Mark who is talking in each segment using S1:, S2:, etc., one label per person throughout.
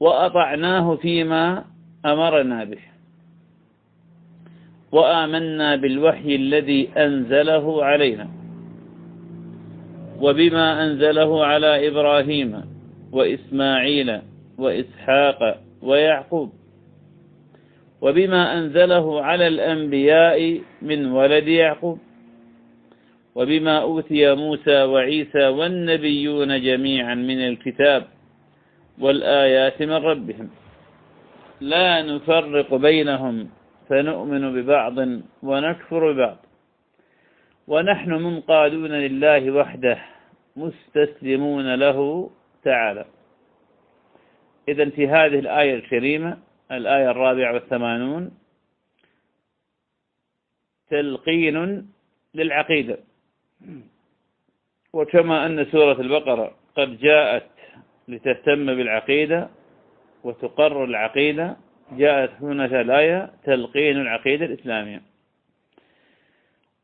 S1: وأطعناه فيما أمرنا به. وآمنا بالوحي الذي أنزله علينا. وبما أنزله على إبراهيم وإسماعيل وإسحاق ويعقوب. وبما أنزله على الأنبياء من ولد يعقوب. وبما أوتي موسى وعيسى والنبيون جميعا من الكتاب. والآيات من ربهم. لا نفرق بينهم فنؤمن ببعض ونكفر ببعض. ونحن منقادون لله وحده مستسلمون له تعالى. إذا في هذه الآية الكريمة الآية الرابعة والثمانون تلقين للعقيدة. وكما أن سورة البقرة قد جاءت لتهتم بالعقيدة وتقرر العقيدة جاءت هنا الآية تلقين العقيدة الإسلامية.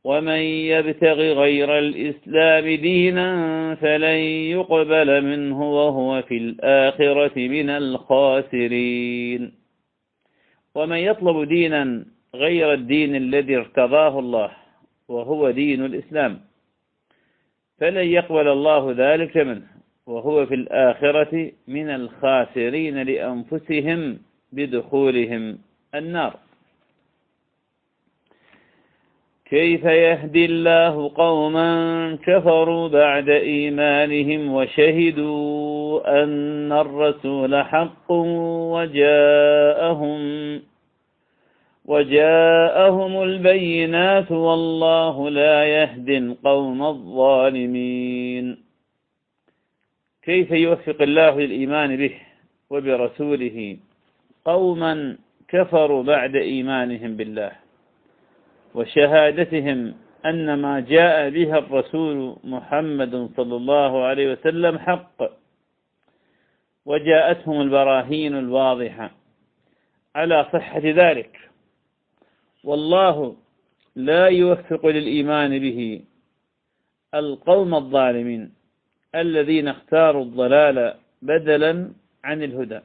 S1: ومن يبتغي غير الإسلام دينا فلن يقبل منه وهو في الآخرة من الخاسرين. ومن يطلب دينا غير الدين الذي ارتضاه الله وهو دين الإسلام فلن يقبل الله ذلك منه. وهو في الآخرة من الخاسرين لأنفسهم بدخولهم النار. كيف يهدي الله قوما كفروا بعد إيمانهم وشهدوا أن الرسول حق وجاءهم وجاءهم البينات والله لا يهدي القوم الظالمين. كيف يوفق الله للإيمان به وبرسوله قوما كفروا بعد إيمانهم بالله وشهادتهم أن ما جاء بها الرسول محمد صلى الله عليه وسلم حق وجاءتهم البراهين الواضحة على صحة ذلك والله لا يوفق للإيمان به القوم الظالمين الذين اختاروا الضلال بدلا عن الهدى.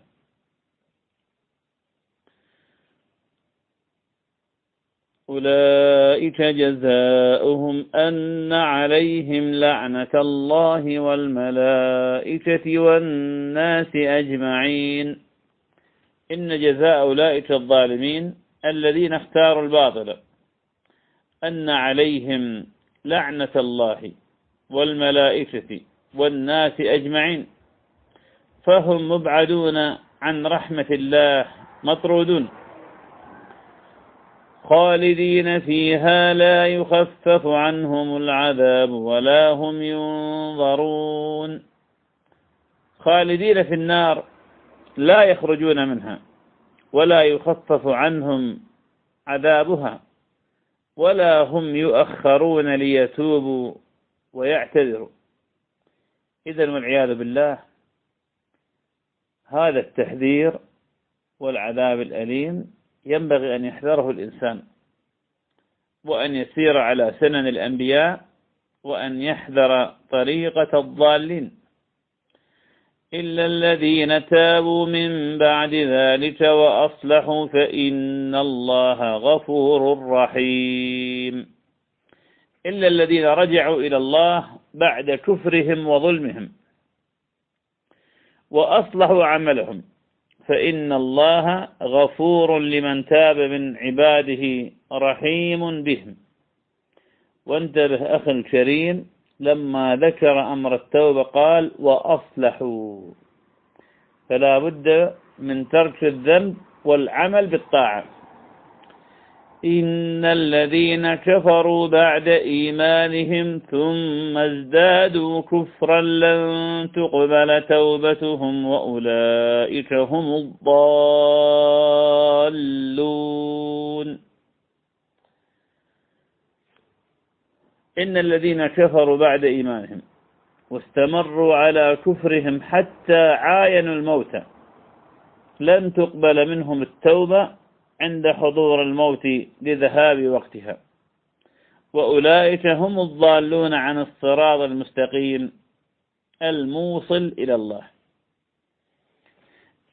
S1: أولئك جزاؤهم أن عليهم لعنة الله والملائكة والناس أجمعين. إن جزاء أولئك الظالمين الذين اختاروا الباطل. أن عليهم لعنة الله والملائكة والناس أجمعين. فهم مبعدون عن رحمة الله مطرودون. خالدين فيها لا يخفف عنهم العذاب ولا هم ينظرون. خالدين في النار لا يخرجون منها ولا يخفف عنهم عذابها ولا هم يؤخرون ليتوبوا ويعتذروا. إذا والعياذ بالله هذا التحذير والعذاب الأليم ينبغي أن يحذره الإنسان وأن يسير على سنن الأنبياء وأن يحذر طريقة الضالين. إلا الذين تابوا من بعد ذلك وأصلحوا فإن الله غفور رحيم. إلا الذين رجعوا إلى الله بعد كفرهم وظلمهم. وأصلحوا عملهم. فإن الله غفور لمن تاب من عباده رحيم بهم. وانتبه أخي الكريم لما ذكر أمر التوبة قال وأصلحوا. فلا بد من ترك الذنب والعمل بالطاعة. إن الذين كفروا بعد إيمانهم ثم ازدادوا كفرا لن تقبل توبتهم وأولئك هم الضالون. إن الذين كفروا بعد إيمانهم واستمروا على كفرهم حتى عاينوا الموت لن تقبل منهم التوبة عند حضور الموت لذهاب وقتها. وأولئك هم الضالون عن الصراط المستقيم الموصل إلى الله.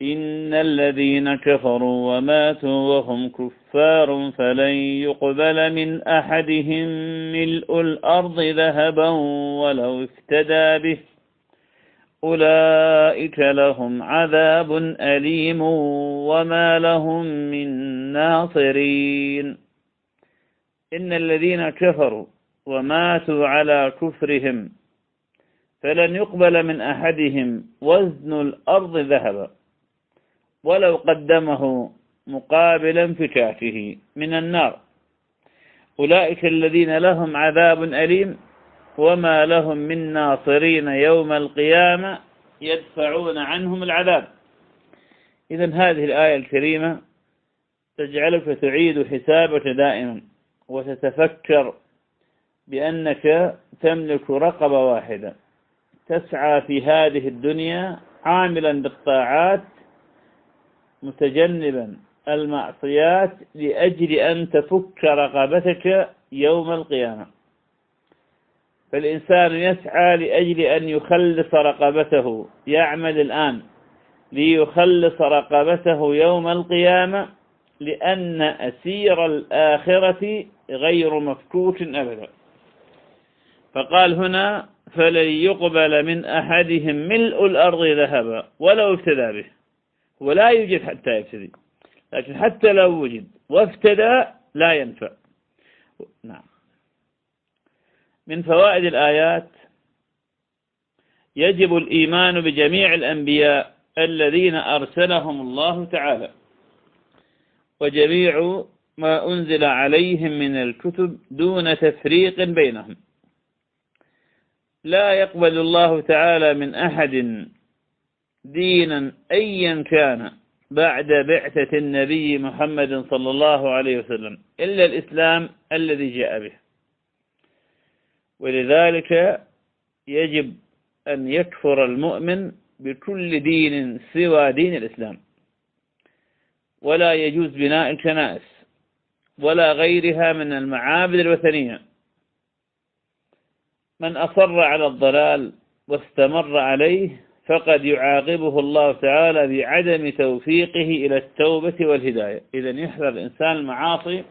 S1: إن الذين كفروا وماتوا وهم كفار فلن يقبل من أحدهم ملء الأرض ذهبا ولو افتدى به. أولئك لهم عذاب أليم وما لهم من ناصرين. إن الذين كفروا وماتوا على كفرهم فلن يقبل من أحدهم وزن الأرض ذهبا ولو قدمه مقابل انفكاكه من النار. أولئك الذين لهم عذاب أليم وما لهم من ناصرين يوم القيامة يدفعون عنهم العذاب. إذا هذه الآية الكريمة تجعلك تعيد حسابك دائما وتتفكر بأنك تملك رقبة واحدة. تسعى في هذه الدنيا عاملا بالطاعات متجنبا المعصيات لأجل أن تفك رقبتك يوم القيامة. فالإنسان يسعى لأجل أن يخلص رقبته. يعمل الآن ليخلص رقبته يوم القيامة لأن أسير الآخرة غير مفكوك أبدا. فقال هنا فلن يقبل من أحدهم ملء الأرض ذهبا ولو افتدى به. ولا يوجد حتى يفتدي لكن حتى لو وجد وافتدى لا ينفع. نعم. من فوائد الآيات. يجب الإيمان بجميع الأنبياء الذين أرسلهم الله تعالى وجميع ما أنزل عليهم من الكتب دون تفريق بينهم. لا يقبل الله تعالى من أحد دينا أيا كان بعد بعثة النبي محمد صلى الله عليه وسلم إلا الإسلام الذي جاء به. ولذلك يجب أن يكفر المؤمن بكل دين سوى دين الإسلام. ولا يجوز بناء الكنائس ولا غيرها من المعابد الوثنية. من أصر على الضلال واستمر عليه فقد يعاقبه الله تعالى بعدم توفيقه إلى التوبة والهداية. إذا يحذر الإنسان المعاصي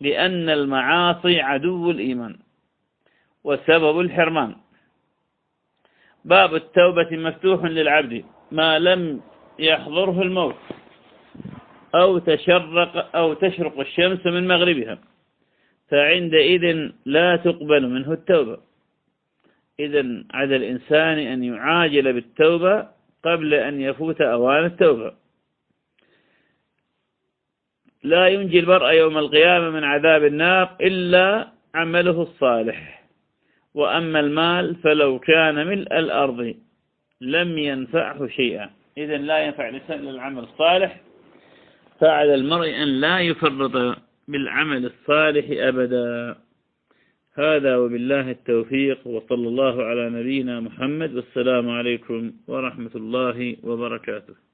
S1: لأن المعاصي عدو الإيمان. وسبب الحرمان. باب التوبة مفتوح للعبد ما لم يحضره الموت أو تشرق أو تشرق الشمس من مغربها فعندئذ لا تقبل منه التوبة. إذا على الإنسان أن يعاجل بالتوبة قبل أن يفوت أوان التوبة. لا ينجي المرء يوم القيامة من عذاب النار إلا عمله الصالح. وأما المال فلو كان ملء الأرض لم ينفعه شيئا. إذا لا ينفع الإنسان العمل الصالح. فعلى المرء أن لا يفرط بالعمل الصالح أبدا. هذا وبالله التوفيق وصلى الله على نبينا محمد والسلام عليكم ورحمة الله وبركاته.